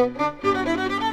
Música